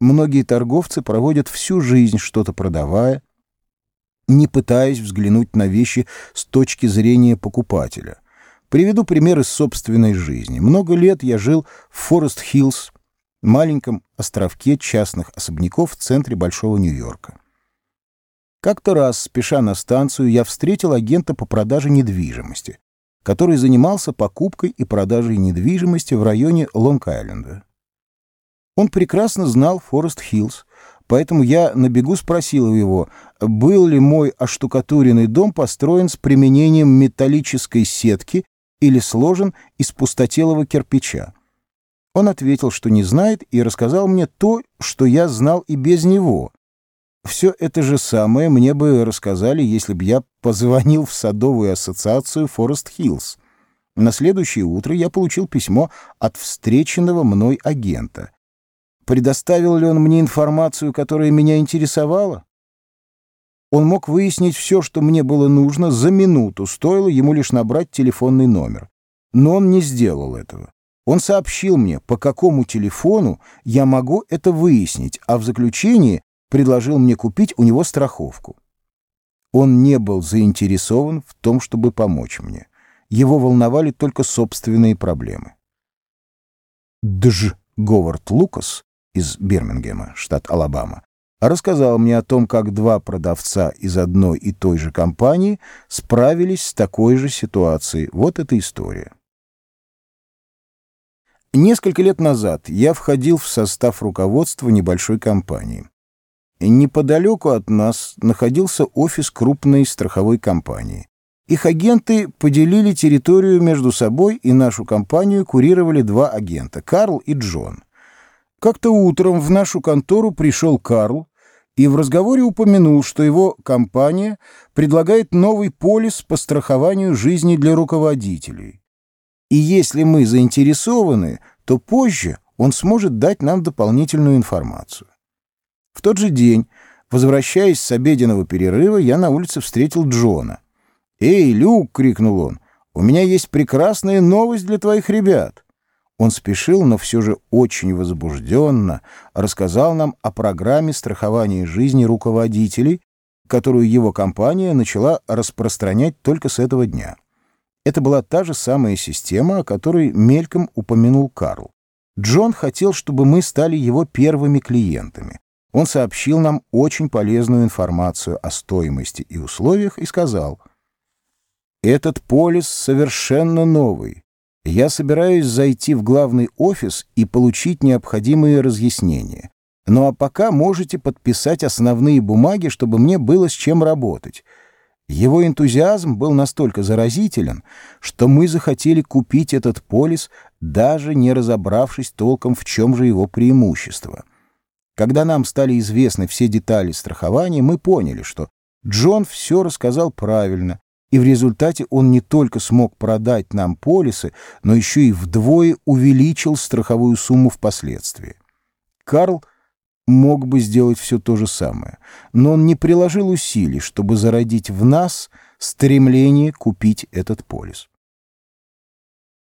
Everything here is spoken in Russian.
Многие торговцы проводят всю жизнь что-то продавая, не пытаясь взглянуть на вещи с точки зрения покупателя. Приведу пример из собственной жизни. Много лет я жил в Форест-Хиллз, маленьком островке частных особняков в центре Большого Нью-Йорка. Как-то раз, спеша на станцию, я встретил агента по продаже недвижимости, который занимался покупкой и продажей недвижимости в районе Лонг-Айленда. Он прекрасно знал Форест-Хиллз, поэтому я на бегу спросил его, был ли мой оштукатуренный дом построен с применением металлической сетки или сложен из пустотелого кирпича. Он ответил, что не знает, и рассказал мне то, что я знал и без него. Все это же самое мне бы рассказали, если бы я позвонил в садовую ассоциацию Форест-Хиллз. На следующее утро я получил письмо от встреченного мной агента. Предоставил ли он мне информацию, которая меня интересовала? Он мог выяснить все, что мне было нужно, за минуту, стоило ему лишь набрать телефонный номер. Но он не сделал этого. Он сообщил мне, по какому телефону я могу это выяснить, а в заключении предложил мне купить у него страховку. Он не был заинтересован в том, чтобы помочь мне. Его волновали только собственные проблемы. Дж. Говард Лукас из Бирмингема, штат Алабама, рассказал мне о том, как два продавца из одной и той же компании справились с такой же ситуацией. Вот эта история. Несколько лет назад я входил в состав руководства небольшой компании. Неподалеку от нас находился офис крупной страховой компании. Их агенты поделили территорию между собой, и нашу компанию курировали два агента — Карл и Джон. Как-то утром в нашу контору пришел Карл и в разговоре упомянул, что его компания предлагает новый полис по страхованию жизни для руководителей. И если мы заинтересованы, то позже он сможет дать нам дополнительную информацию. В тот же день, возвращаясь с обеденного перерыва, я на улице встретил Джона. «Эй, Люк!» — крикнул он. «У меня есть прекрасная новость для твоих ребят!» Он спешил, но все же очень возбужденно рассказал нам о программе страхования жизни руководителей, которую его компания начала распространять только с этого дня. Это была та же самая система, о которой мельком упомянул Карл. Джон хотел, чтобы мы стали его первыми клиентами. Он сообщил нам очень полезную информацию о стоимости и условиях и сказал, «Этот полис совершенно новый. Я собираюсь зайти в главный офис и получить необходимые разъяснения. Ну а пока можете подписать основные бумаги, чтобы мне было с чем работать. Его энтузиазм был настолько заразителен, что мы захотели купить этот полис, даже не разобравшись толком, в чем же его преимущество. Когда нам стали известны все детали страхования, мы поняли, что Джон все рассказал правильно, и в результате он не только смог продать нам полисы, но еще и вдвое увеличил страховую сумму впоследствии. Карл мог бы сделать все то же самое, но он не приложил усилий, чтобы зародить в нас стремление купить этот полис.